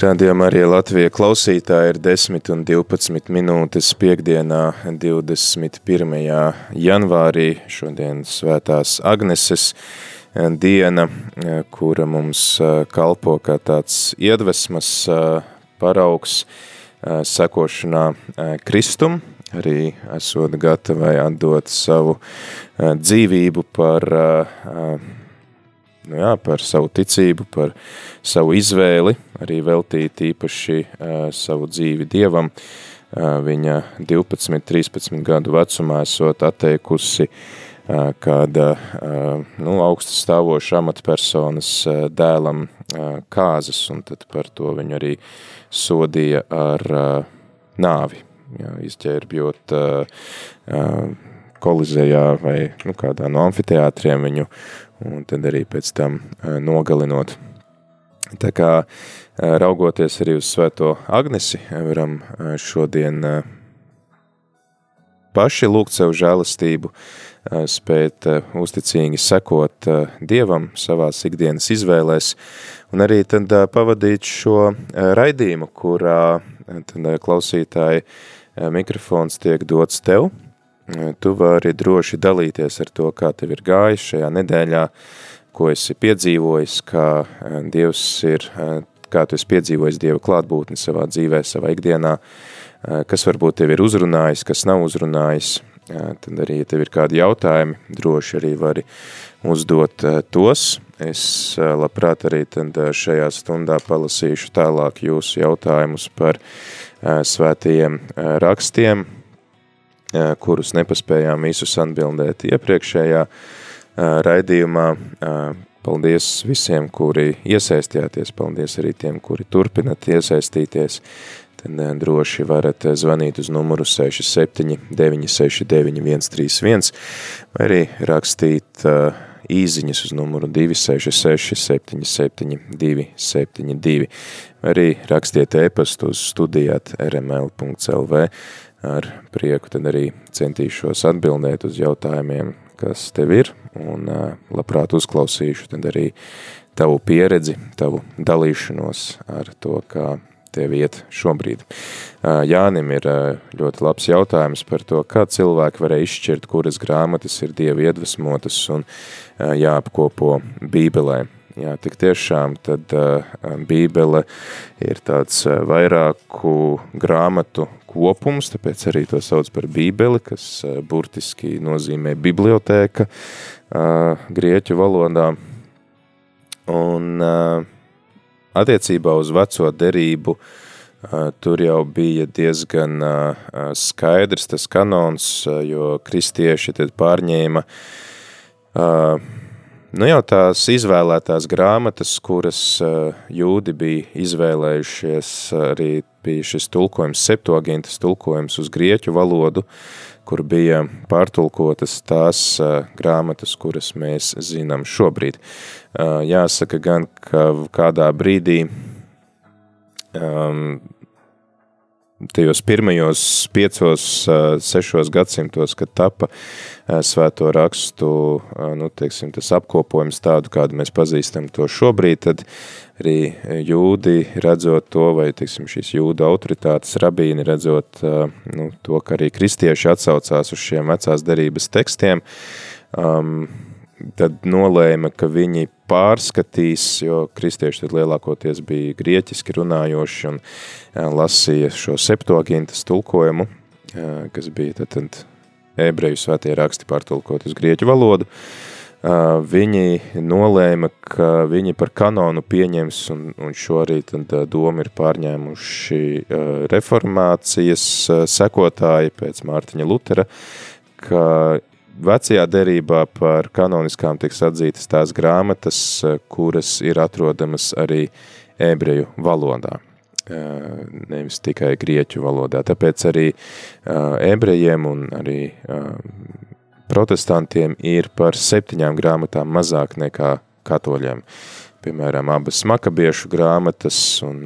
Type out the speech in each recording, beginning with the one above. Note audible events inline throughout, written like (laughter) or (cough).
Radījumā arī Latvija klausītāji ir 10 un 12 minūtes piekdienā 21. janvārī, šodien svētās Agneses diena, kura mums kalpo kā tāds iedvesmas paraugs sekošanā Kristum, arī esot gatavai atdot savu dzīvību par nu jā, par savu ticību, par savu izvēli, arī veltīt īpaši uh, savu dzīvi Dievam. Uh, viņa 12, 13 gadu vecumā esot atteikusi uh, kāda uh, nu, augsta stāvoša amatpersonas uh, dēlam uh, kāzas, un tad par to viņu arī sodīja ar uh, nāvi, jā, izķērbjot uh, uh, kolizējā vai nu, kādā no amfiteātriem viņu un tad arī pēc tam nogalinot. Tā kā raugoties arī uz svēto Agnesi, varam šodien paši lūgt sev žēlastību, spēt uzticīgi sekot Dievam savās ikdienas izvēlēs, un arī tad pavadīt šo raidījumu, kurā tad klausītāji mikrofons tiek dots tev, tu vari droši dalīties ar to, kā tev ir gājis šajā nedēļā, ko esi piedzīvojis, kā Dievs ir, kā tu esi piedzīvojis Dieva klātbūtni savā dzīvē, savā ikdienā, kas varbūt tev ir uzrunājis, kas nav uzrunājis, tad arī, ja tev ir kādi jautājumi, droši arī vari uzdot tos. Es labprāt arī tad šajā stundā palasīšu tālāk jūsu jautājumus par svētajiem rakstiem, kurus nepaspējām visus atbildēt iepriekšējā raidījumā. Paldies visiem, kuri iesaistījāties, paldies arī tiem, kuri turpinat iesaistīties. Tad droši varat zvanīt uz numuru 67 969 131 vai arī rakstīt īziņas uz numuru 266 77 272 vai arī rakstiet e-pastu uz studijāt rml.lv ar prieku tad arī centīšos atbildēt uz jautājumiem, kas tev ir, un labprāt uzklausīšu tad arī tavu pieredzi, tavu dalīšanos ar to, kā tev iet šobrīd. Jānim ir ļoti labs jautājums par to, kā cilvēki varēja izšķirt, kuras grāmatas ir Dieva iedvesmotas un jāapkopo Bībelē. Jā, tik tiešām tad uh, Bībele ir tāds uh, vairāku grāmatu kopums, tāpēc arī to sauc par Bībeli, kas uh, burtiski nozīmē bibliotēka grieķu valodā. Un attiecībā uz veco derību tur jau bija diezgan skaidrs tas kanons, jo kristieši tad pārņēma Nu jau tās izvēlētās grāmatas, kuras uh, jūdi bija izvēlējušies, arī bija šis tulkojums, septoagintas tulkojums uz grieķu valodu, kur bija pārtulkotas tās uh, grāmatas, kuras mēs zinām šobrīd. Uh, jāsaka gan, ka kādā brīdī um, tajos pirmajos piecos, sešos gadsimtos, kad tapa svēto rakstu, nu, teiksim, tas apkopojums tādu, kādu mēs pazīstam to šobrīd, tad arī jūdi redzot to, vai, teiksim, šīs jūda autoritātes rabīni redzot nu, to, ka arī kristieši atsaucās uz šiem vecās derības tekstiem, um, tad nolēma, ka viņi pārskatīs, jo kristieši tad lielākoties bija grieķiski runājoši un lasīja šo septoagintas tulkojumu, kas bija tad, tad ebreju svētie raksti pārtulkot uz grieķu valodu, viņi nolēma, ka viņi par kanonu pieņems, un, un šo arī tad domu ir pārņēmuši reformācijas sekotāji pēc Mārtiņa Lutera, ka vecajā derībā par kanoniskām tiks atzītas tās grāmatas, kuras ir atrodamas arī ebreju valodā nevis tikai grieķu valodā. Tāpēc arī ebrejiem un arī protestantiem ir par septiņām grāmatām mazāk nekā katoļiem. Piemēram, abas makabiešu grāmatas un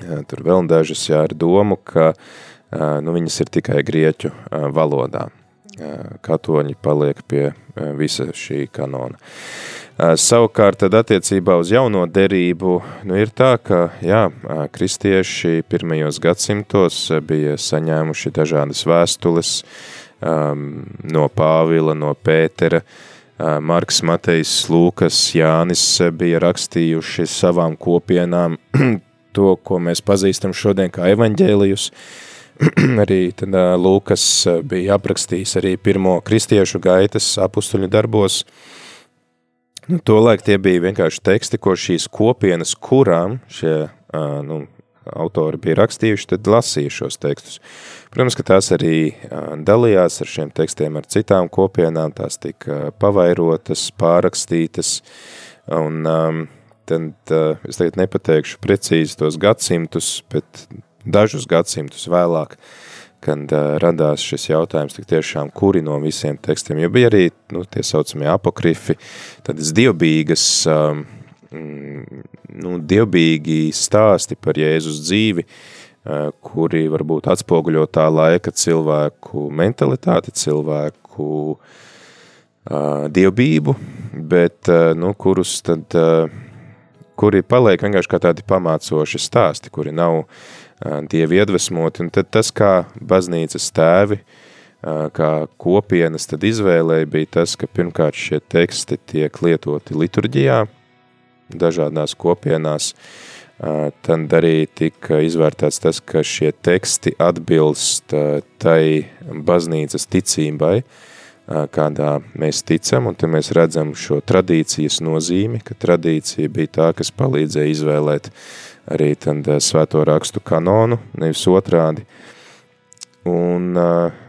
tur vēl dažas jā, ar domu, ka nu, viņas ir tikai grieķu valodā. Katoļi paliek pie visa šī kanona. Savukārt, tad attiecībā uz jauno derību, nu ir tā, ka, jā, kristieši pirmajos gadsimtos bija saņēmuši dažādas vēstules, uh, um, no Pāvila, no Pētera, uh, Marks, Matejs, Lūkas, Jānis bija rakstījuši savām kopienām (clears throat) to, ko mēs pazīstam šodien kā evaņģēlijus. (clears throat) arī tad, Lūkas bija aprakstījis arī pirmo kristiešu gaitas apustuļu darbos. Nu, tolaik tie bija vienkārši teksti, ko šīs kopienas, kurām šie nu, autori bija rakstījuši, tad lasīja šos tekstus. Protams, ka tās arī dalījās ar šiem tekstiem ar citām kopienām, tās tika pavairotas, pārakstītas, un tad es tagad nepateikšu precīzi tos gadsimtus, bet dažus gadsimtus vēlāk, kad radās šis jautājums tik tiešām, kuri no visiem tekstiem, jo bija arī nu, tie saucamie apokrifi, tādas dievbīgas um, Mm, nu, dievbīgi stāsti par Jēzus dzīvi, eh, kuri varbūt atspoguļo tā laika cilvēku mentalitāti, cilvēku uh, dievbību, bet uh, nu, kurus tad, uh, kuri paliek vienkārši kā tādi pamācoši stāsti, kuri nav uh, dievi iedvesmoti, un tad tas, kā baznīcas tēvi, uh, kā kopienas tad izvēlēja, bija tas, ka pirmkārt šie teksti tiek lietoti liturģijā, dažādās kopienās, tad arī tika izvērtēts tas, ka šie teksti atbilst tai baznīcas ticībai, kādā mēs ticam, un te mēs redzam šo tradīcijas nozīmi, ka tradīcija bija tā, kas palīdzēja izvēlēt arī tad svēto rakstu kanonu, nevis otrādi. Un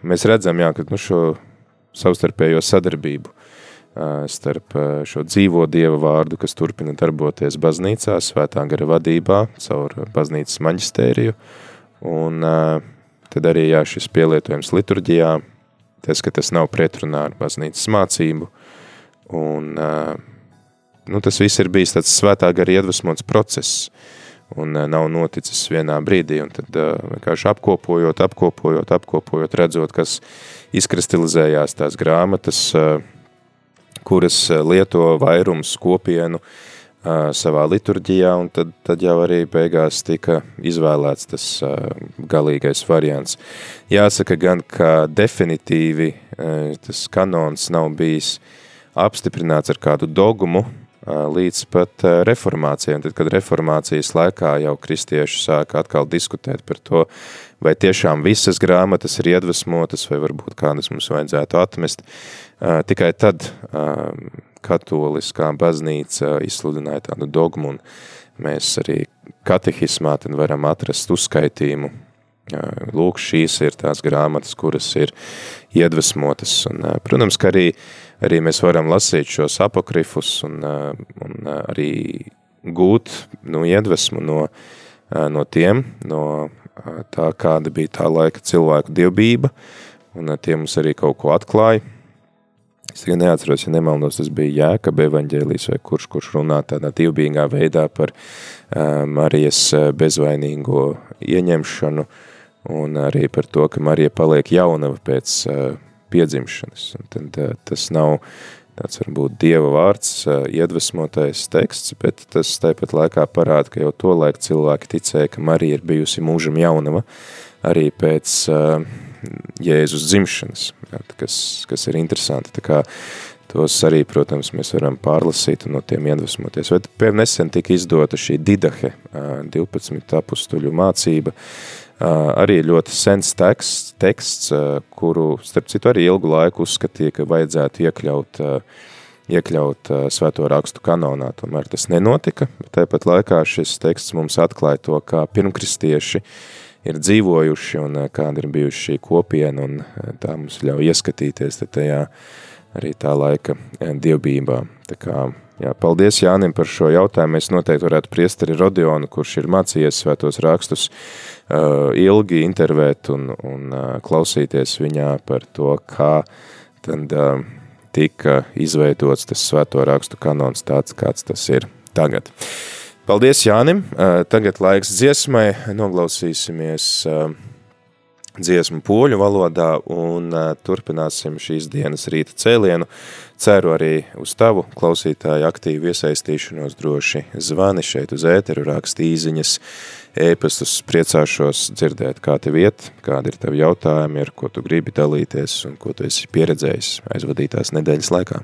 mēs redzam, jā, ka nu, šo savstarpējo sadarbību starp šo dzīvo Dieva vārdu, kas turpina darboties baznīcā, svētā gara vadībā, caur baznīcas maģistēriju, un tad arī jā, šis pielietojums liturģijā, tas, ka tas nav pretrunā ar baznīcas mācību, un nu, tas viss ir bijis tāds svētā gara iedvesmots process, un nav noticis vienā brīdī, un tad vienkārši apkopojot, apkopojot, apkopojot, redzot, kas izkristalizējās tās grāmatas, kuras eh, lieto vairums kopienu savā liturģijā, un tad, tad jau arī beigās tika izvēlēts tas galīgais variants. Jāsaka gan, ka definitīvi tas kanons nav bijis apstiprināts ar kādu dogmu, līdz pat reformācijai. Tad, kad reformācijas laikā jau kristieši sāka atkal diskutēt par to, vai tiešām visas grāmatas ir iedvesmotas, vai varbūt kādas mums vajadzētu atmest, tikai tad katoliskā baznīca izsludināja tādu dogmu, un mēs arī katehismā tad varam atrast uzskaitījumu. Lūk, šīs ir tās grāmatas, kuras ir iedvesmotas, un, protams, ka arī, arī mēs varam lasīt šos apokrifus un, un arī gūt nu, iedvesmu no, no tiem, no tā, kāda bija tā laika cilvēku dievbība, un tie mums arī kaut ko atklāja, Es tikai neatceros, ja nemaldos, tas bija Jēkab evaņģēlijs vai kurš, kurš runā tādā divbīgā veidā par Marijas bezvainīgo ieņemšanu un arī par to, ka Marija paliek jaunava pēc uh, piedzimšanas. Un tad uh, tas nav tāds varbūt Dieva vārds, uh, iedvesmotais teksts, bet tas tāpat laikā parāda, ka jau to laiku cilvēki ticēja, ka Marija ir bijusi mūžam jaunava arī pēc uh, Jēzus dzimšanas, kas, kas ir interesanti. Tā kā tos arī, protams, mēs varam pārlasīt un no tiem iedvesmoties. Vai nesen tika izdota šī didahe, 12 apustuļu mācība, arī ļoti sens teksts, teksts, kuru, starp citu, arī ilgu laiku uzskatīja, ka vajadzētu iekļaut, iekļaut svēto rakstu kanonā. Tomēr tas nenotika, bet tāpat laikā šis teksts mums atklāja to, kā pirmkristieši ir dzīvojuši un kāda ir bijuši šī kopiena, un tā mums ļauj ieskatīties tajā arī tā laika dievbībā. Tā kā Jā, paldies Jānim par šo jautājumu. Es noteikti varētu priesteri Rodionu, kurš ir mācījies svētos rakstus, uh, ilgi intervēt un, un uh, klausīties viņā par to, kā tad uh, tika izveidots tas svēto rakstu kanons tāds, kāds tas ir tagad. Paldies Jānim. Tagad laiks dziesmai. Noglausīsimies dziesmu poļu valodā un turpināsim šīs dienas rīta cēlienu. Ceru arī uz tavu klausītāju aktīvu iesaistīšanos droši zvani šeit uz ēteru, raksti īziņas, ēpastus, priecāšos dzirdēt, kā tev iet, kādi ir tavi jautājumi, ar ko tu gribi dalīties un ko tu esi pieredzējis aizvadītās nedēļas laikā.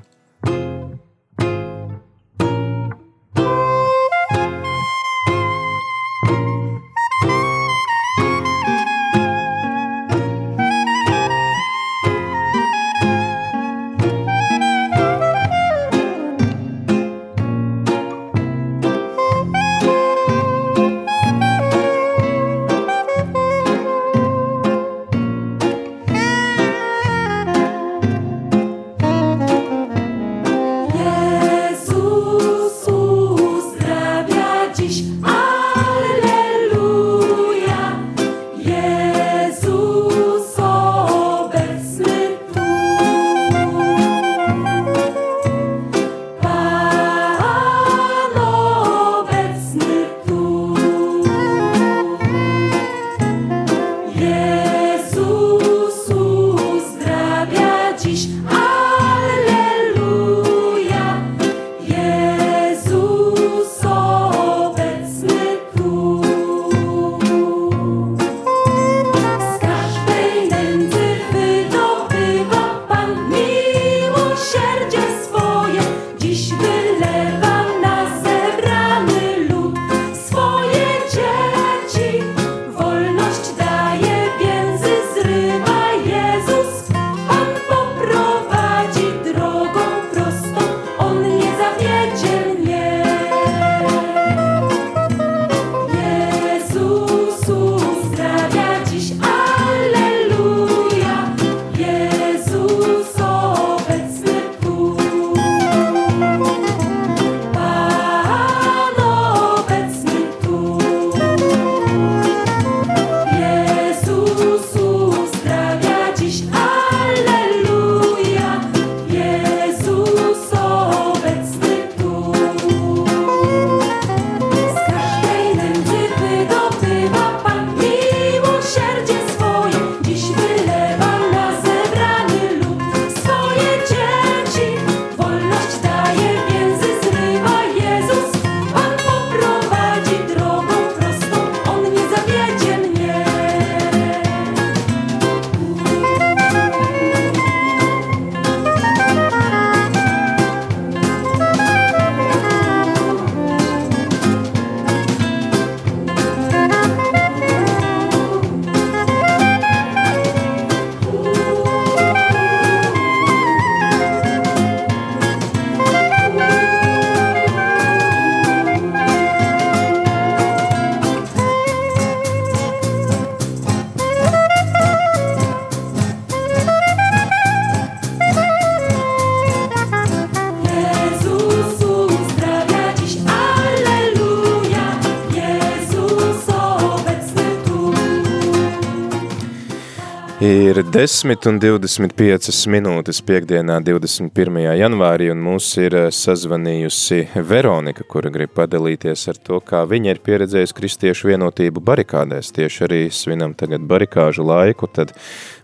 Ir 10 un 25 minūtes piekdienā 21. janvārī, un mūs ir eh, sazvanījusi Veronika, kura grib padalīties ar to, kā viņa ir pieredzējusi kristiešu vienotību barikādēs. Tieši arī svinam tagad barikāžu laiku, tad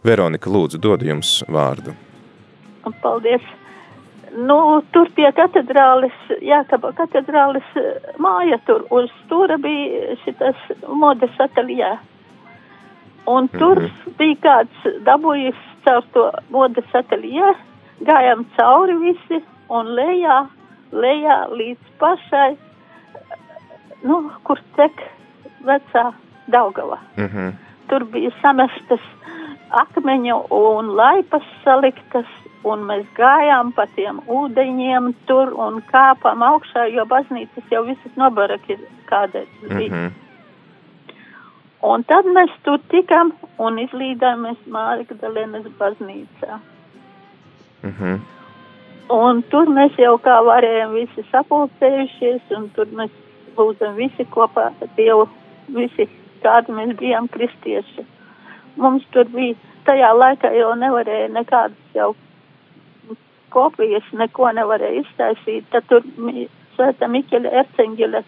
Veronika lūdzu dod jums vārdu. Paldies! Nu, tur pie katedrālis, Jākaba katedrālis māja tur, uz stūra bija šitas modes ateljē. Un tur mm -hmm. bija kāds dabūjis caur to modes ateljē, gājām cauri visi un lejā, lejā līdz pašai, nu, kur tek vecā Daugava. Mm -hmm. tur bija samestas akmeņu un laipas saliktas, un mēs gājām pa tiem ūdeņiem tur un kāpām augšā, jo baznīcas jau visas nobaraki kādreiz bija. Mm -hmm. Un tad mēs tur tikām un izlīdāmies Mārigdalienas baznīcā. Mm -hmm. Un tur mēs jau kā varējām visi sapulcējušies, un tur mēs lūdzam visi kopā Dievu, visi kādi mēs bijām kristieši. Mums tur bija, tajā laikā jau nevarēja nekādas jau kopijas, neko nevarēja iztaisīt, tad tur Svētā Miķeļa Erceņģeļa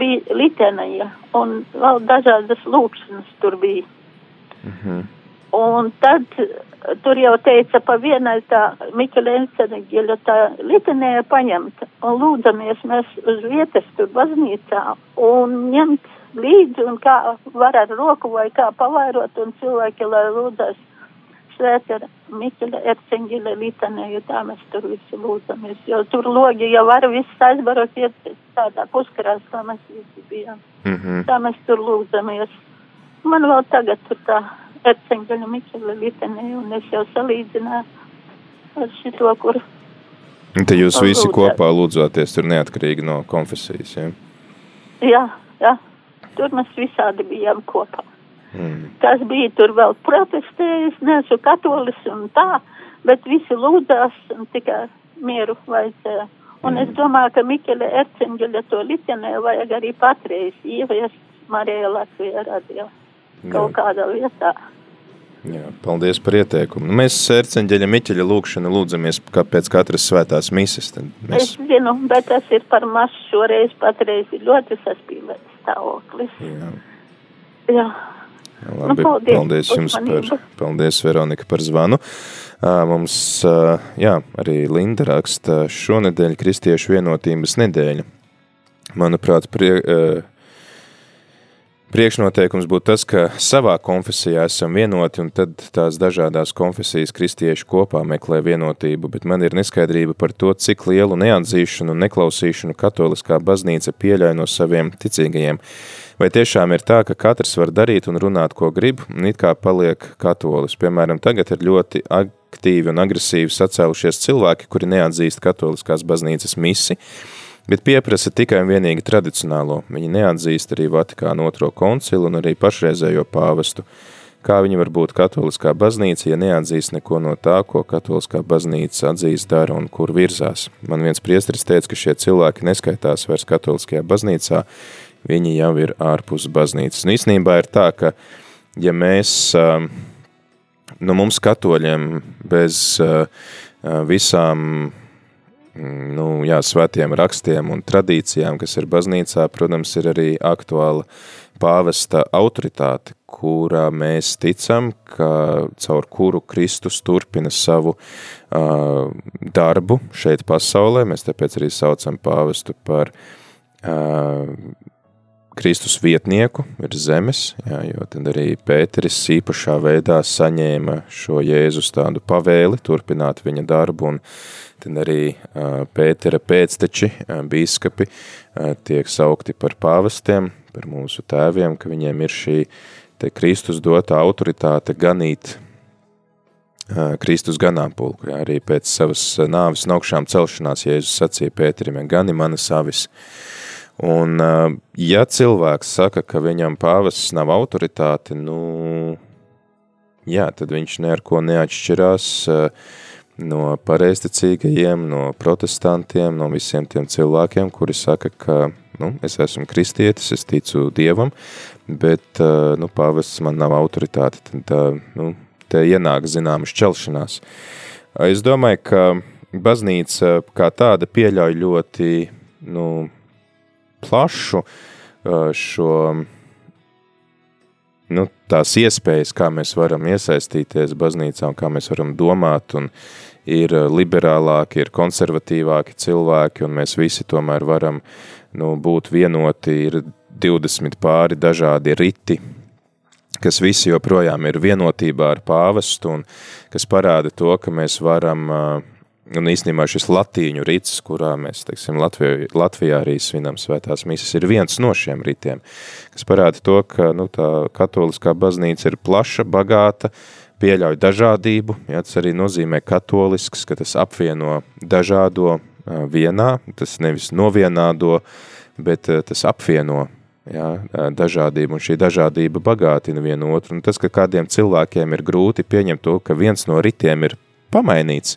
bija litenaja un vēl dažādas lūkšanas tur bija. Mm -hmm. Un tad tur jau teica, pa vienai tā Miķeļa Erceņģeļa tā litenēja paņemt un lūdzamies mēs uz vietas tur baznīcā un ņemt līdzi un kā var ar roku vai kā pavairot un cilvēki, lai lūdzas svēta Miķeļa Erceņģeļa litanē, jo tā mēs tur visi lūdzamies, jo tur logi jau var viss aizbarot iet tādā puskarās, kā mēs visi bijām. Mm -hmm. Tā mēs tur lūdzamies. Man vēl tagad tur tā Erceņģeļa Miķeļa litanē, un es jau salīdzināju ar šito, kur. Un te jūs visi lūdzāt. kopā lūdzāties tur neatkarīgi no konfesijas, ja? Jā, jā. Tur mēs visādi bijām kopā. Mm. Kas bija tur vēl protestējis, neesmu katolis un tā, bet visi lūdzās un tikai mieru vajadzēja. Un mm. es domāju, ka Mikele Ercenģeļa to litenē vajag arī patreiz ieviest Marija Latvijā radio kaut kādā vietā. Jā, paldies par ieteikumu. Nu, mēs Erceņģeļa Miķeļa lūkšanu lūdzamies kā pēc katras svētās mises. Mēs... Es zinu, bet tas ir par maz šoreiz patreiz ļoti saspīlēts stāvoklis. Jā. Jā. Labi, nu, paldies, paldies jums par, paldies Veronika par zvanu. Mums, jā, arī Linda raksta šonedēļ Kristiešu vienotības nedēļa. Manuprāt, prie, priekšnoteikums būtu tas, ka savā konfesijā esam vienoti un tad tās dažādās konfesijas kristieši kopā meklē vienotību, bet man ir neskaidrība par to, cik lielu neatzīšanu un neklausīšanu katoliskā baznīca pieļauj no saviem ticīgajiem. Vai tiešām ir tā, ka katrs var darīt un runāt, ko grib, un it kā paliek katolis? Piemēram, tagad ir ļoti aktīvi un agresīvi sacēlušies cilvēki, kuri neatzīst katoliskās baznīcas misi, bet pieprasa tikai un vienīgi tradicionālo. Viņi neatzīst arī Vatikānu otro koncilu un arī pašreizējo pāvestu. Kā viņi var būt katoliskā baznīca, ja neatzīst neko no tā, ko katoliskā baznīca atzīst, dara un kur virzās? Man viens priesteris teica, ka šie cilvēki neskaitās vairs katoliskajā baznīcā, viņi jau ir ārpus baznīcas. Un īstenībā ir tā, ka ja mēs, nu mums katoļiem bez visām nu, jā, svētiem rakstiem un tradīcijām, kas ir baznīcā, protams, ir arī aktuāla pāvesta autoritāte, kurā mēs ticam, ka caur kuru Kristus turpina savu uh, darbu šeit pasaulē. Mēs tāpēc arī saucam pāvestu par uh, Kristus vietnieku ir zemes, jā, jo tad arī Pēteris īpašā veidā saņēma šo Jēzus tādu pavēli turpināt viņa darbu, un tad arī Pētera pēcteči, bīskapi, tiek saukti par pāvestiem, par mūsu tēviem, ka viņiem ir šī te Kristus dotā autoritāte ganīt Kristus ganāmpulku, jā, arī pēc savas nāvis un augšām celšanās Jēzus sacīja Pēterim, gani manas avis, uh, Un, ja cilvēks saka, ka viņam pāvests nav autoritāte, nu, jā, tad viņš ne ar ko neatšķirās no pareizticīgajiem, no protestantiem, no visiem tiem cilvēkiem, kuri saka, ka, nu, es esmu kristietis, es ticu Dievam, bet, nu, pāvests man nav autoritāte, tad, nu, te ienāk zināma šķelšanās. Es domāju, ka baznīca kā tāda pieļauj ļoti, nu, plašu šo, nu, tās iespējas, kā mēs varam iesaistīties baznīcā un kā mēs varam domāt, un ir liberālāki, ir konservatīvāki cilvēki, un mēs visi tomēr varam nu, būt vienoti, ir 20 pāri dažādi riti, kas visi joprojām ir vienotībā ar pāvestu, un kas parāda to, ka mēs varam un īstenībā šis latīņu rits, kurā mēs, teiksim, Latvijā, Latvijā arī svinam svētās misas, ir viens no šiem ritiem, kas parāda to, ka nu, tā katoliskā baznīca ir plaša, bagāta, pieļauj dažādību, ja, tas arī nozīmē katolisks, ka tas apvieno dažādo vienā, tas nevis novienādo, bet tas apvieno ja, dažādību, un šī dažādība bagātina vienu otru, un tas, ka kādiem cilvēkiem ir grūti pieņemt to, ka viens no ritiem ir pamainīts,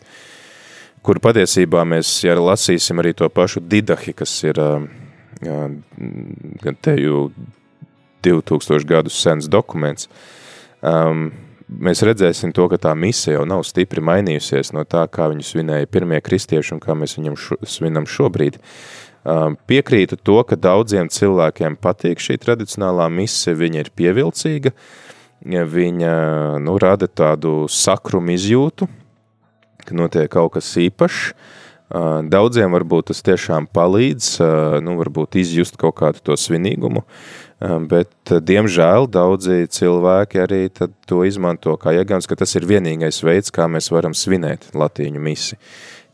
kur patiesībā mēs, ja lasīsim arī to pašu didahi, kas ir gan te jau 2000 gadus sens dokuments, um, mēs redzēsim to, ka tā mise jau nav stipri mainījusies no tā, kā viņu svinēja pirmie kristieši un kā mēs viņam šo, svinam šobrīd. Um, piekrītu to, ka daudziem cilvēkiem patīk šī tradicionālā mise, viņa ir pievilcīga, viņa nu, rada tādu sakrumu izjūtu, ka notiek kaut kas īpašs. Daudziem varbūt tas tiešām palīdz, nu, varbūt izjust kaut kādu to svinīgumu, bet, diemžēl, daudzi cilvēki arī to izmanto kā iegāns, ka tas ir vienīgais veids, kā mēs varam svinēt latīņu misi,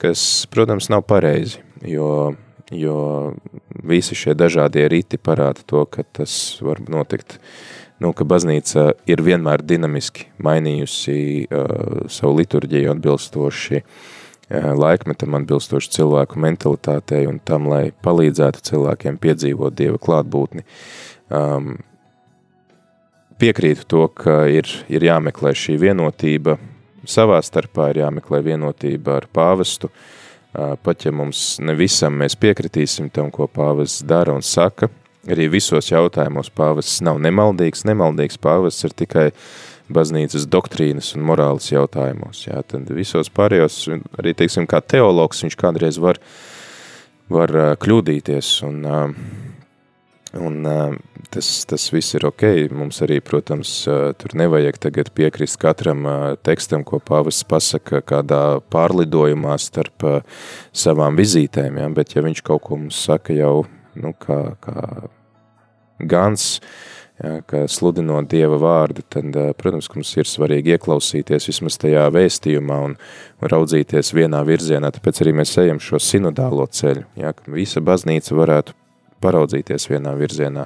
kas, protams, nav pareizi, jo, jo visi šie dažādie riti parāda to, ka tas var notikt uh, nu, ka baznīca ir vienmēr dinamiski mainījusi uh, savu liturģiju atbilstoši uh, laikmetam, atbilstoši cilvēku mentalitātei un tam, lai palīdzētu cilvēkiem piedzīvot Dieva klātbūtni. Um, piekrītu to, ka ir, ir jāmeklē šī vienotība, savā starpā ir jāmeklē vienotība ar pāvestu, uh, pat ja mums nevisam mēs piekritīsim tam, ko pāvests dara un saka, Arī visos jautājumos pāvests nav nemaldīgs, nemaldīgs pāvests ir tikai baznīcas doktrīnas un morāles jautājumos. Jā, tad visos pārējos, arī, teiksim, kā teologs, viņš kādreiz var, var kļūdīties un, un tas, tas viss ir ok. Mums arī, protams, tur nevajag tagad piekrist katram tekstam, ko pāvests pasaka kādā pārlidojumā starp savām vizītēm, jā, bet ja viņš kaut ko mums saka jau nu, kā, kā gans, jā, kā sludinot Dieva vārdu, tad, protams, ka mums ir svarīgi ieklausīties vismaz tajā vēstījumā un, raudzīties vienā virzienā, tāpēc arī mēs ejam šo sinodālo ceļu, jā, ka visa baznīca varētu paraudzīties vienā virzienā.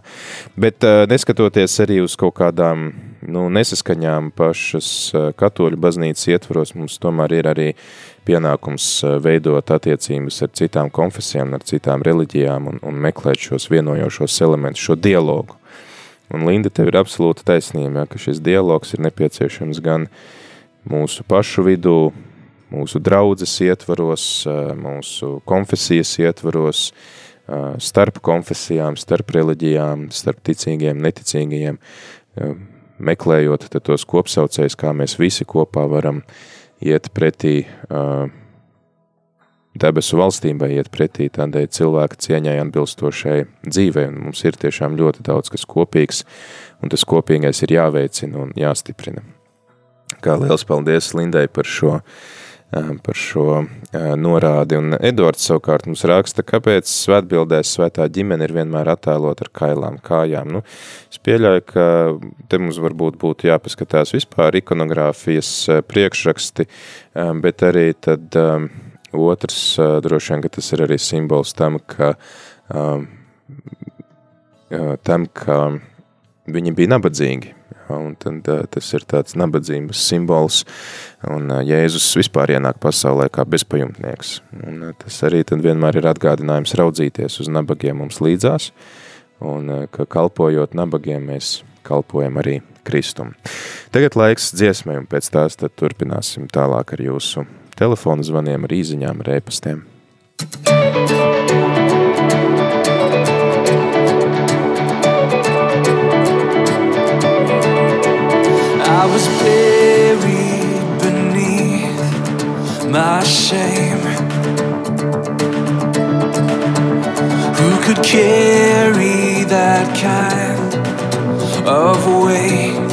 Bet neskatoties arī uz kaut kādām nu, nesaskaņām pašas katoļu baznīcas ietvaros, mums tomēr ir arī pienākums veidot attiecības ar citām konfesijām, ar citām reliģijām un, un meklēt šos vienojošos elementus, šo dialogu. Un Linda, tev ir absolūta taisnība, ka šis dialogs ir nepieciešams gan mūsu pašu vidū, mūsu draudzes ietvaros, mūsu konfesijas ietvaros, starp konfesijām, starp reliģijām, starp ticīgiem, neticīgajiem, meklējot tos kopsaucējus, kā mēs visi kopā varam iet pretī uh, debesu valstībai, iet pretī tādai cilvēka cieņai atbilstošai dzīvei, un mums ir tiešām ļoti daudz kas kopīgs, un tas kopīgais ir jāveicina un jāstiprina. Kā liels paldies Lindai par šo uh, par šo norādi. Un Edvards savukārt mums raksta, kāpēc svētbildēs svētā ģimene ir vienmēr attēlot ar kailām kājām. Nu, es pieļauju, ka te mums varbūt būtu jāpaskatās vispār ikonogrāfijas priekšraksti, bet arī tad otrs droši vien, ka tas ir arī simbols tam, ka tam, ka viņi bija nabadzīgi, un tad tas ir tāds nabadzības simbols, un Jēzus vispār ienāk pasaulē kā bezpajumtnieks. Un tas arī tad vienmēr ir atgādinājums raudzīties uz nabagiem mums līdzās, un ka kalpojot nabagiem mēs kalpojam arī Kristum. Tagad laiks dziesmai, un pēc tās tad turpināsim tālāk ar jūsu telefonu zvaniem, ar īziņām, ar ēpastiem. Thank you. I was buried beneath my shame. Who could carry that kind of weight?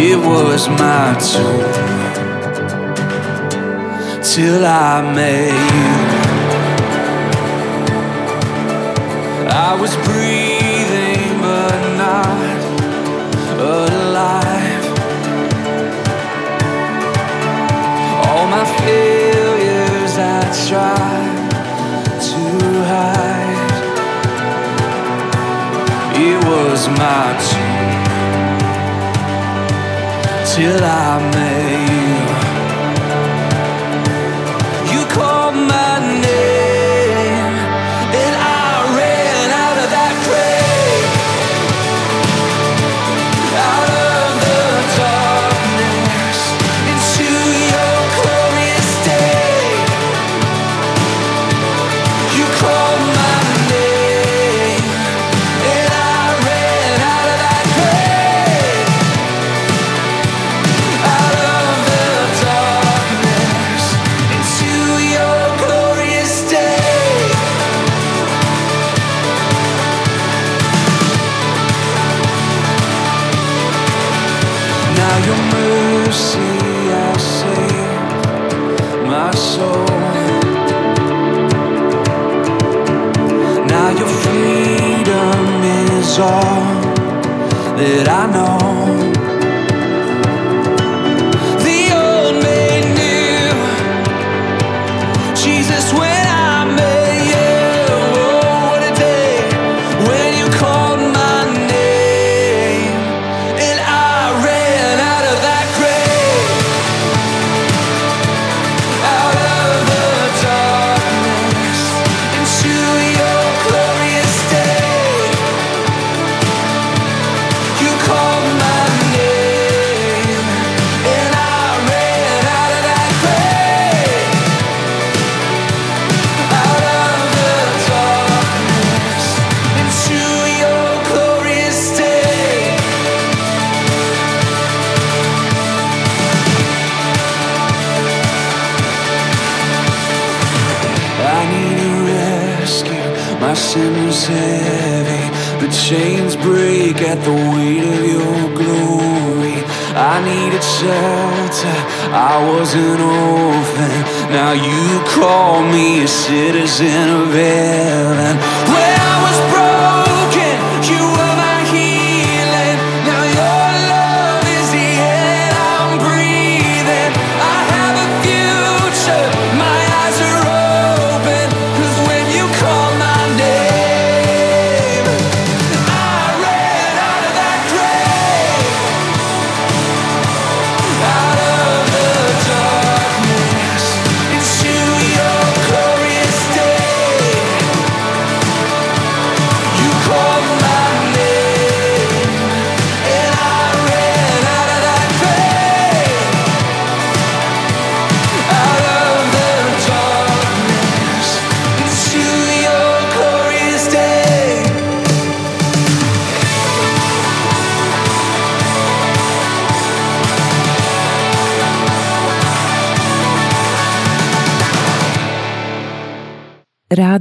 It was my tomb till I met you. I was breathing, my failures I tried to hide. It was my till I made. My sin was heavy. The chains break at the weight of your glory. I needed shelter. I was an orphan. Now you call me a citizen of heaven.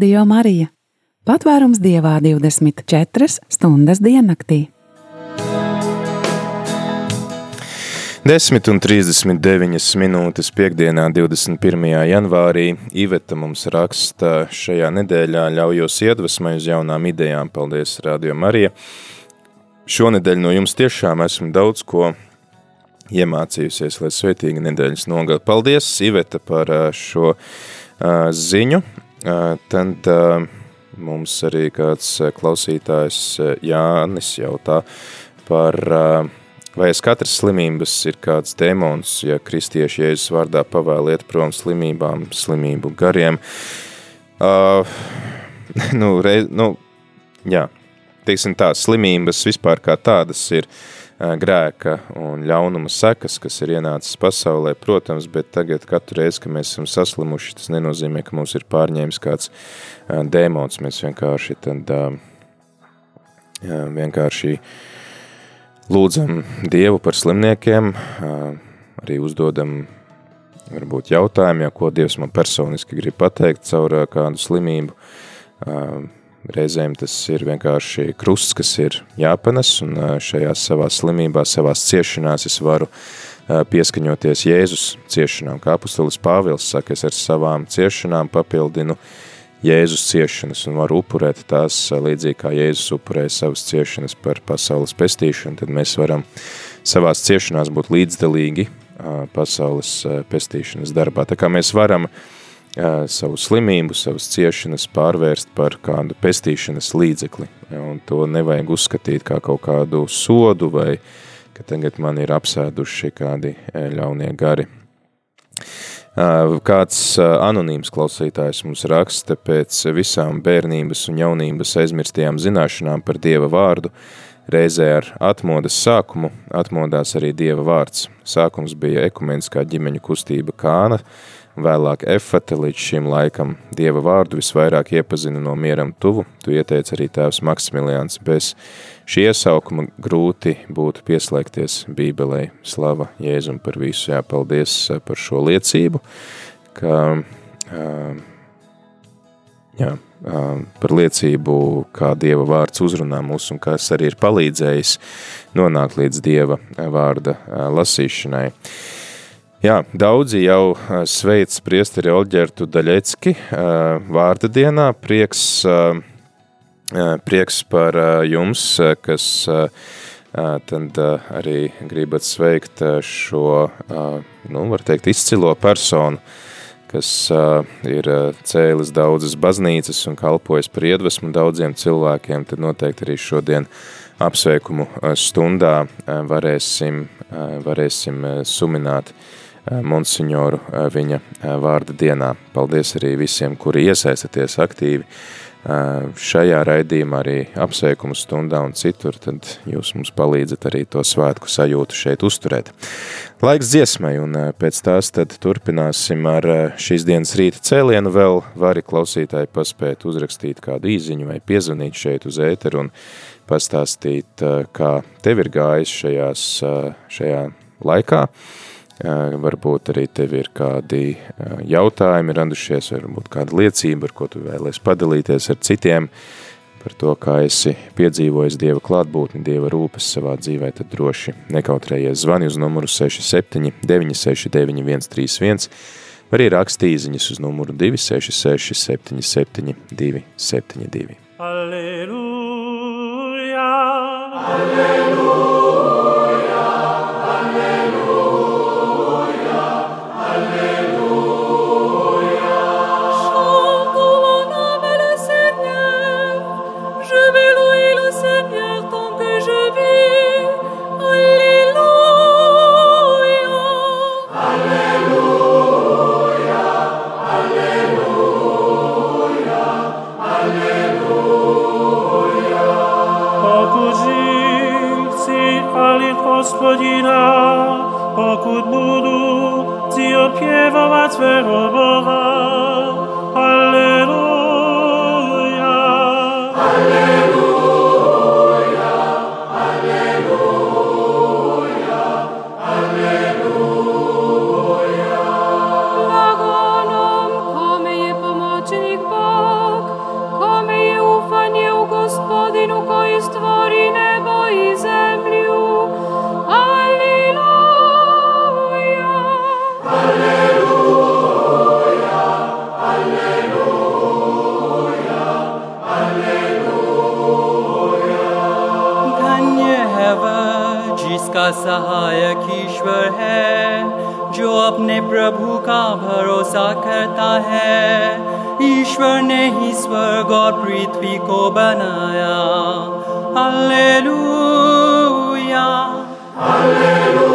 Radio Marija. Patvērums dievā 24 stundas diennaktī. 10 un 39 minūtes piekdienā, 21. janvārī, Iveta mums raksta šajā nedēļā ļaujos iedvesmai uz jaunām idejām. Paldies, Radio Marija. Šonedēļ no jums tiešām esmu daudz ko iemācījusies, lai svētīga nedēļas nogala. Paldies, Iveta, par ā, šo ā, ziņu. Tad mums arī kāds klausītājs Jānis jautā par Vai aiz katras slimības ir kāds demons, ja kristieši Jēzus vārdā pavēliet prom slimībām, slimību gariem? Uh, (laughs) nu, reiz, nu, jā, teiksim tā, slimības vispār kā tādas ir uh, grēka un ļaunuma sekas, kas ir ienācis pasaulē, protams, bet tagad katru reizi, kad mēs esam saslimuši, tas nenozīmē, ka mums ir pārņēmis kāds dēmons, mēs vienkārši tad vienkārši lūdzam Dievu par slimniekiem, arī uzdodam varbūt jautājumu, ja ko Dievs man personiski grib pateikt caur kādu slimību. Reizēm tas ir vienkārši krusts, kas ir jāpanes, un šajās savās slimībās, savās ciešanās es varu pieskaņoties Jēzus ciešanām. Kā apustulis Pāvils saka, es ar savām ciešanām papildinu Jēzus ciešanas un var upurēt tās līdzīgi kā Jēzus upurēja savas ciešanas par pasaules pestīšanu, tad mēs varam savās ciešanās būt līdzdalīgi pasaules pestīšanas darbā. Tā kā mēs varam savu slimību, savas ciešanas pārvērst par kādu pestīšanas līdzekli. Un to nevajag uzskatīt kā kaut kādu sodu vai ka tagad man ir apsēduši kādi ļaunie gari. Kāds anonīms klausītājs mums raksta pēc visām bērnības un jaunības aizmirstajām zināšanām par Dieva vārdu, reizē ar atmodas sākumu atmodās arī Dieva vārds. Sākums bija ekumeniskā ģimeņu kustība Kāna, vēlāk efate līdz šim laikam Dieva vārdu visvairāk iepazina no mieram tuvu, tu ieteici arī tēvs Maksimiliāns. Bez šī iesaukuma grūti būtu pieslēgties Bībelei. Slava Jēzum par visu, jā, paldies par šo liecību, ka, jā, par liecību, kā Dieva vārds uzrunā mūs un kas arī ir palīdzējis nonākt līdz Dieva vārda lasīšanai. Jā, daudzi jau sveic priesteri Olģertu Daļecki vārda dienā. Prieks, prieks par jums, kas tad arī gribat sveikt šo, nu, var teikt, izcilo personu, kas ir cēlis daudzas baznīcas un kalpojas par iedvesmu daudziem cilvēkiem, tad noteikti arī šodien apsveikumu stundā varēsim, varēsim sumināt Eh, monsignoru eh, viņa eh, vārda dienā. Paldies arī visiem, kuri iesaistaties aktīvi šajā raidījumā, arī apsveikumu stundā un citur, tad jūs mums palīdzat arī to svētku sajūtu šeit uzturēt. Laiks dziesmai, un pēc tās tad turpināsim ar šīs dienas rīta cēlienu. Vēl vari klausītāji paspēt uzrakstīt kādu īziņu vai piezvanīt šeit uz ēteru un pastāstīt, kā tev ir gājis šajās, šajā laikā. Varbūt arī tev ir kādi jautājumi radušies, varbūt kāda liecība, ar ko tu vēlies padalīties ar citiem par to, kā esi piedzīvojis Dieva klātbūtni, Dieva rūpes savā dzīvē, tad droši nekautrējies zvani uz numuru 67 969 131, vai arī rakstīziņas uz numuru 266 77 272. Alleluja! Alleluja! करता है। ईश्वर ने ही स्वर्ग और पृथ्वी को बनाया। Hallelujah. Hallelujah.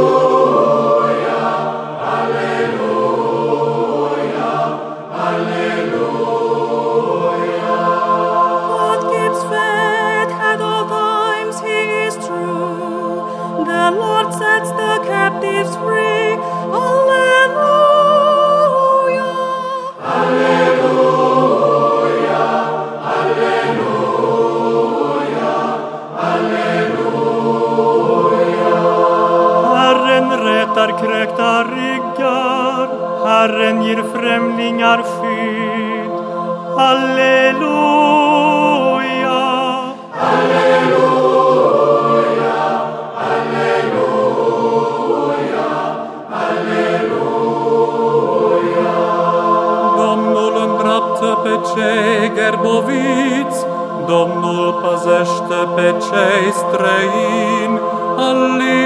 mine ar fi. Aleluia! Aleluia! Aleluia! Aleluia! Domnul îndreaptă pe cei gerboviți, Domnul păzește pe cei străini. Aleluia!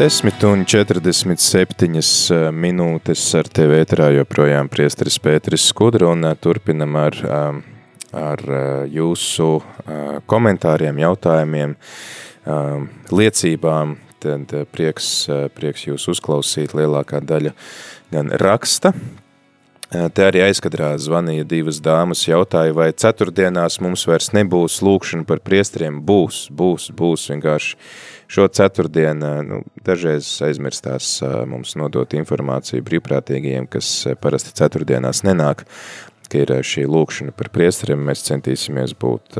Desmit un 47 eh, minūtes ar tevi ēterā joprojām priesteris Pēteris Skudra un eh, turpinam ar, eh, ar jūsu komentāriem, jautājumiem, liecībām. Tad prieks, prieks jūs uzklausīt lielākā daļa gan raksta, Te arī aizkadrā zvanīja divas dāmas, jautāja, vai ceturtdienās mums vairs nebūs lūkšana par priestriem. Būs, būs, būs vienkārši šo ceturtdienu, nu, dažreiz aizmirstās mums nodot informāciju brīvprātīgajiem, kas parasti ceturtdienās nenāk, ka ir šī lūkšana par priestriem. Mēs centīsimies būt,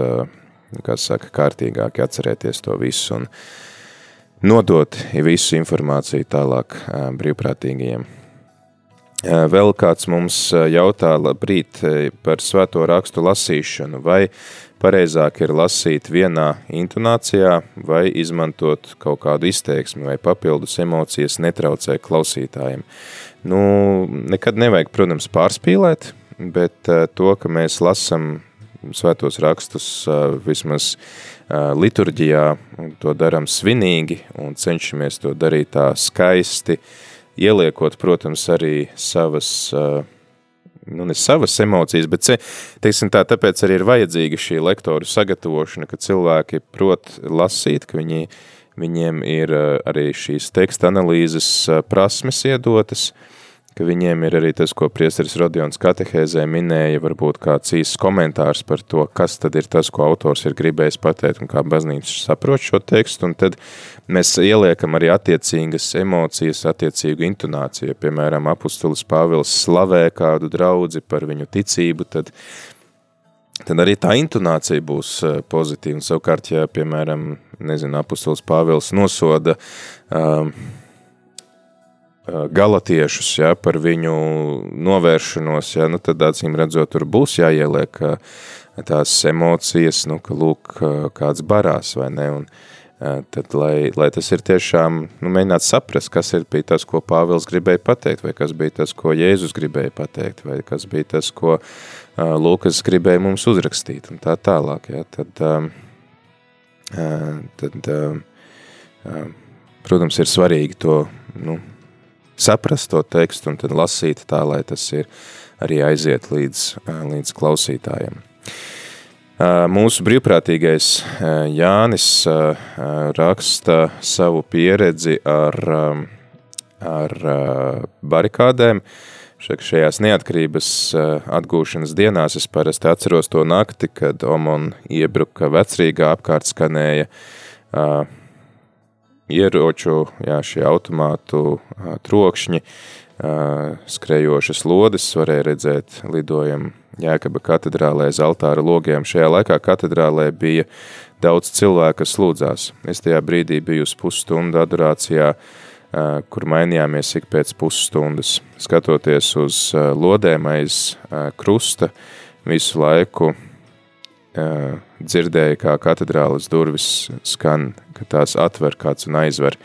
kā saka, kārtīgāki, atcerēties to visu un nodot visu informāciju tālāk brīvprātīgajiem. Vēl kāds mums jautā, labrīt, par svēto rakstu lasīšanu, vai pareizāk ir lasīt vienā intonācijā, vai izmantot kaut kādu izteiksmi, vai papildus emocijas netraucē klausītājiem. Nu, nekad nevajag, protams, pārspīlēt, bet to, ka mēs lasam svētos rakstus vismaz liturģijā, to daram svinīgi un cenšamies to darīt tā skaisti, ieliekot, protams, arī savas, nu ne savas emocijas, bet, teiksim tā, tāpēc arī ir vajadzīga šī lektoru sagatavošana, ka cilvēki prot lasīt, ka viņi, viņiem ir arī šīs teksta analīzes prasmes iedotas, uh, ka viņiem ir arī tas, ko priesteris Rodions katehēzē minēja, varbūt kāds īsts komentārs par to, kas tad ir tas, ko autors ir gribējis pateikt un kā baznīca saprot šo tekstu, un tad mēs ieliekam arī attiecīgas emocijas, attiecīgu intonāciju. Piemēram, apustulis Pāvils slavē kādu draudzi par viņu ticību, tad tad arī tā intonācija būs eh, pozitīva. Un savukārt, ja, piemēram, nezinu, apustulis Pāvils nosoda um, galatiešus, ja, par viņu novēršanos, ja, nu, tad acīm redzot, tur būs jāieliek tās emocijas, nu, ka lūk, kāds barās vai ne, un tad, lai, lai tas ir tiešām, nu, mēģināt saprast, kas ir bija tas, ko Pāvils gribēja pateikt, vai kas bija tas, ko Jēzus gribēja pateikt, vai kas bija tas, ko Lūkas gribēja mums uzrakstīt, un tā tālāk, ja, tad, tad, protams, ir svarīgi to, nu, saprast to tekstu un tad lasīt tā, lai tas ir arī aiziet līdz, līdz klausītājiem. Mūsu brīvprātīgais Jānis raksta savu pieredzi ar, ar barikādēm. Šajās neatkarības atgūšanas dienās es parasti atceros to nakti, kad Omon iebruka vecrīgā apkārt skanēja ieroču, jā, šie automātu trokšņi, skrejošas lodes, varēja redzēt lidojumu Jēkaba katedrālē aiz altāra logiem. Šajā laikā katedrālē bija daudz cilvēku, kas lūdzās. Es tajā brīdī biju uz pusstundu adorācijā, kur mainījāmies ik pēc pusstundas. Skatoties uz lodēm aiz krusta, visu laiku dzirdēja, kā katedrāles durvis skan, ka tās atver kāds un aizver.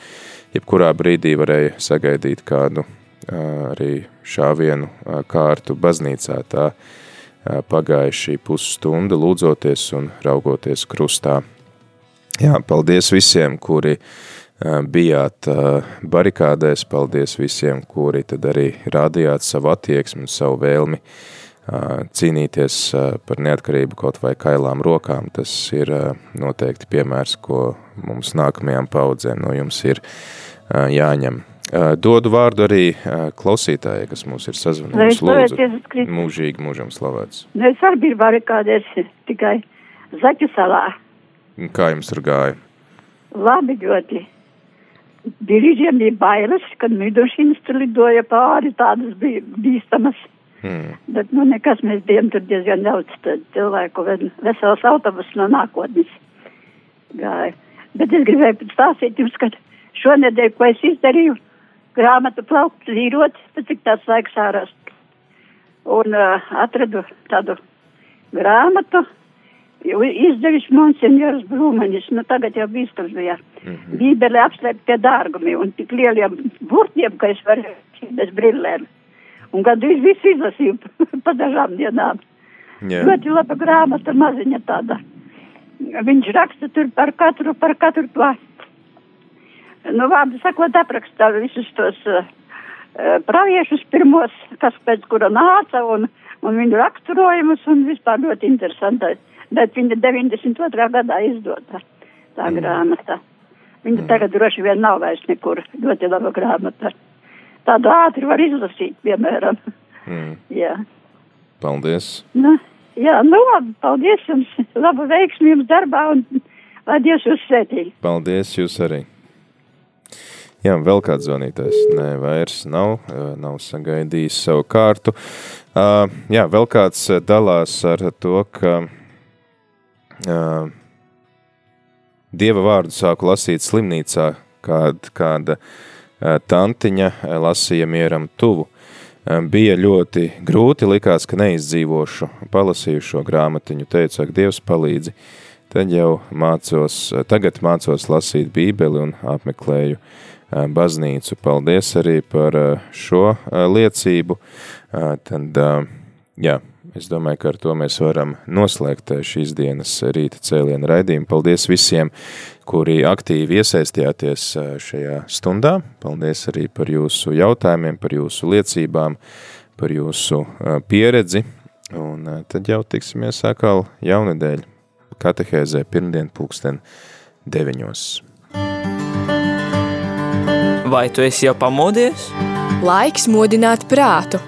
Jebkurā brīdī varēja sagaidīt kādu arī šāvienu kārtu baznīcā. Tā pagāja šī pusstunda lūdzoties un raugoties krustā. Jā, paldies visiem, kuri bijāt barikādēs, paldies visiem, kuri tad arī rādījāt savu attieksmi un savu vēlmi uh, cīnīties par neatkarību kaut vai kailām rokām, tas ir noteikti piemērs, ko mums nākamajām paudzēm no jums ir jāņem. Dodu vārdu arī klausītājai, kas mūs ir sazvanījis. Lūdzu, mūžīgi mūžam slavēts. Nu, es arī biju barikādēs tikai Zaķu salā. Kā jums tur gāja? Labi ļoti. brīžiem bija bailes, kad midmašīnas tur lidoja pāri, tādas bija bīstamas. Mm. Bet, nu, nekas mēs bijām tur diezgan daudz cilvēku, vesels autobus no nākotnes gāja. Bet es gribēju stāstīt jums, ka šonedēļ, ko es izdarīju, grāmatu plaukt zīrot, pēc cik tāds laiks ārast. Un uh, atradu tādu grāmatu, izdevis monsenjors Brūmenis, nu tagad jau bīstams bija. Mm -hmm. Bībele apslēp pie dārgumi un tik lieliem burtiem, ka es varu bez brillēm. Un gandrīz visu izlasīju (laughs) pa dažām dienām. Yeah. Ļoti laba grāmata, maziņa tāda. Viņš raksta tur par katru, par katru klāstu. Nu, vārdu sakot, aprakstā visus tos uh, praviešus pirmos, kas pēc kura nāca un, un viņu raksturojumus un vispār ļoti interesantais bet viņa 92. gadā izdota tā mm. grāmata. Viņa mm. tagad droši vien nav vairs nekur ļoti laba grāmata. Tādu ātri var izlasīt, piemēram. Mm. (laughs) jā. Paldies. Nu, jā, nu labi, paldies jums. Labu veiksmi jums darbā un lai Dievs jūs svētī. Paldies jūs arī. Jā, vēl kāds zvanītājs. Nē, vairs nav, nav sagaidījis savu kārtu. Uh, jā, vēl kāds dalās ar to, ka uh, Dieva vārdu sāku lasīt slimnīcā, kad kāda uh, tantiņa lasīja mieram tuvu. Uh, bija ļoti grūti, likās, ka neizdzīvošu. Palasīju šo grāmatiņu, teicu, ak, Dievs palīdzi. Tad jau mācos, tagad mācos lasīt bībeli un apmeklēju baznīcu. Paldies arī par šo liecību. Tad, jā, Es domāju, ka ar to mēs varam noslēgt eh, šīs dienas rīta cēliena raidījumu. Paldies visiem, kuri aktīvi iesaistījāties eh, šajā stundā. Paldies arī par jūsu jautājumiem, par jūsu liecībām, par jūsu eh, pieredzi. Un tad jau tiksimies atkal jaunedēļ katehēzē pirmdien pulksten deviņos. Vai tu esi jau pamodies? Laiks modināt prātu.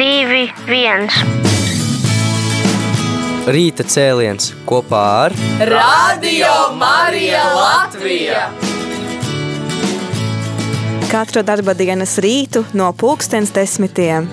3, 2, 1. Rīta cēliens kopā ar Radio Marija Latvija. Katru darba dienas rītu no pulkstens desmitiem